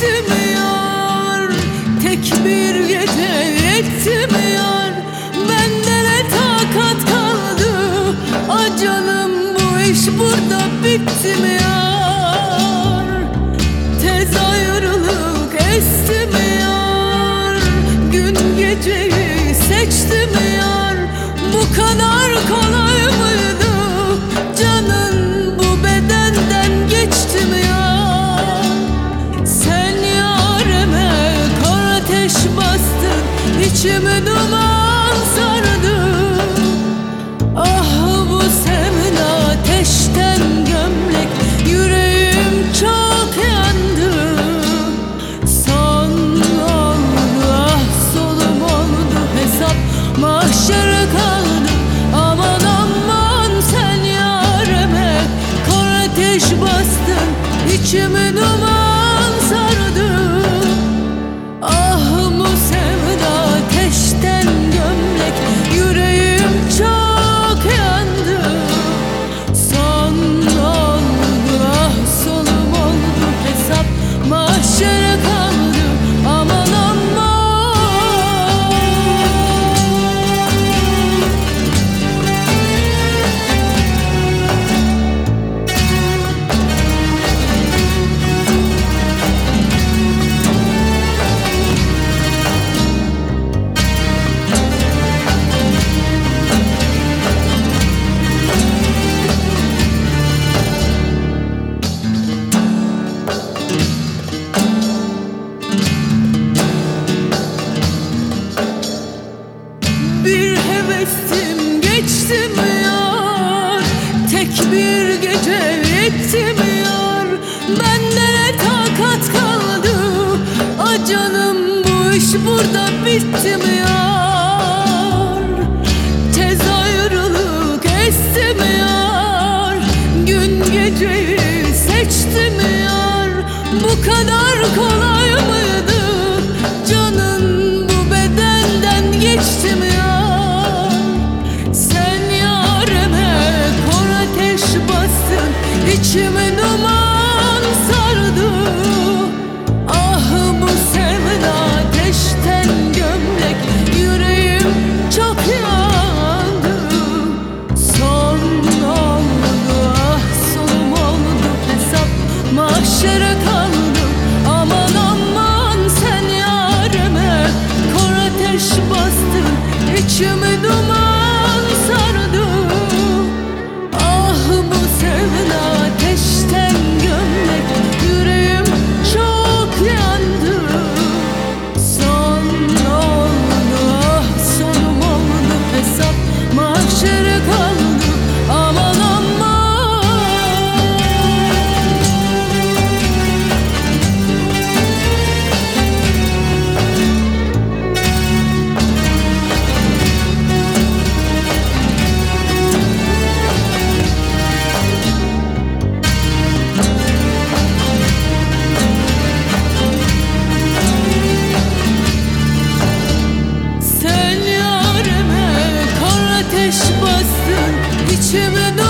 geçti mi yar Tek bir gece yetti mi yar Bende ne takat kaldı? Ah canım bu iş burada bitti mi yar Tez ayrılık esti mi yar Gün geceyi seçti mi yar Bu kadar kolay içimi duman sardı Ah bu sevda ateşten gömlek Yüreğim çok yandı. Son oldu ah solum oldu Hesap mahşere kaldı. Aman aman sen yareme Kor ateş bastın içimi duman hevesim geçti mi yar? Tek bir gece yetti mi yar? Bende ne takat kaldı? Ah canım bu iş burada bitti mi yar you içime doğ